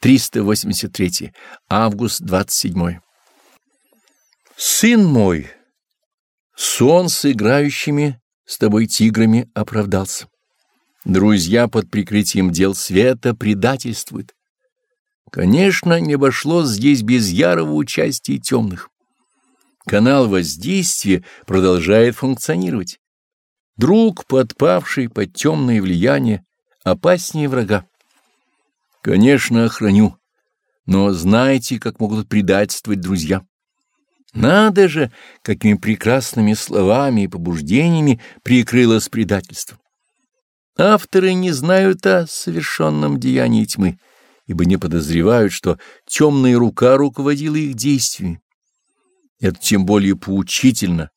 383. Август 27. Сын мой, сон с играющими с тобой тиграми оправдался. Друзья под прикрытием дел света предательствуют. Конечно, не обошлось здесь без ярого участия темных. Канал воздействия продолжает функционировать. Друг, подпавший под темное влияние, опаснее врага. Конечно, охраню, но знайте, как могут предательствовать друзья. Надо же, какими прекрасными словами и побуждениями прикрылось предательство. Авторы не знают о совершенном деянии тьмы, ибо не подозревают, что темная рука руководила их действиями. Это тем более поучительно.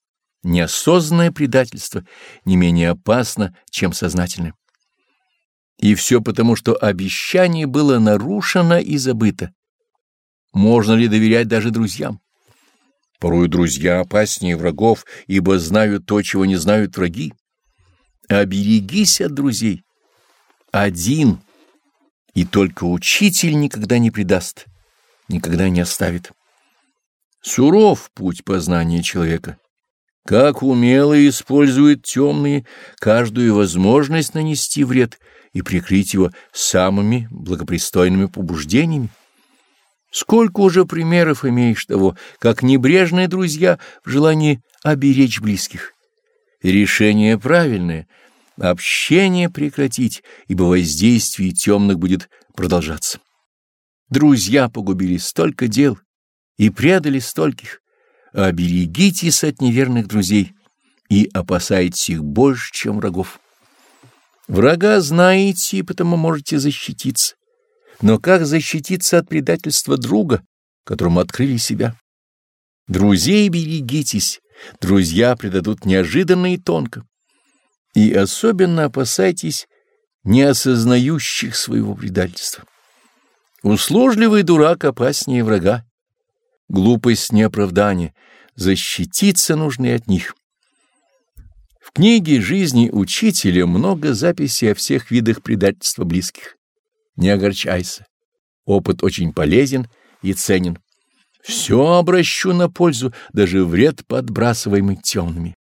Неосознанное предательство не менее опасно, чем сознательное. И все потому, что обещание было нарушено и забыто. Можно ли доверять даже друзьям? Порой друзья опаснее врагов, ибо знают то, чего не знают враги. Оберегись от друзей. Один, и только учитель никогда не предаст, никогда не оставит. Суров путь познания человека. Как умело использует темные каждую возможность нанести вред — и прикрыть его самыми благопристойными побуждениями? Сколько уже примеров имеешь того, как небрежные друзья в желании оберечь близких? решение правильное — общение прекратить, ибо воздействие темных будет продолжаться. Друзья погубили столько дел и предали стольких. Оберегитесь от неверных друзей и опасайтесь их больше, чем врагов. Врага знаете, и потому можете защититься. Но как защититься от предательства друга, которому открыли себя? Друзей берегитесь, друзья предадут неожиданно и тонко. И особенно опасайтесь неосознающих своего предательства. Услужливый дурак опаснее врага. Глупость не оправдание, защититься нужно и от них. В книге жизни учителя много записей о всех видах предательства близких. Не огорчайся. Опыт очень полезен и ценен. Все обращу на пользу, даже вред, подбрасываемый темными.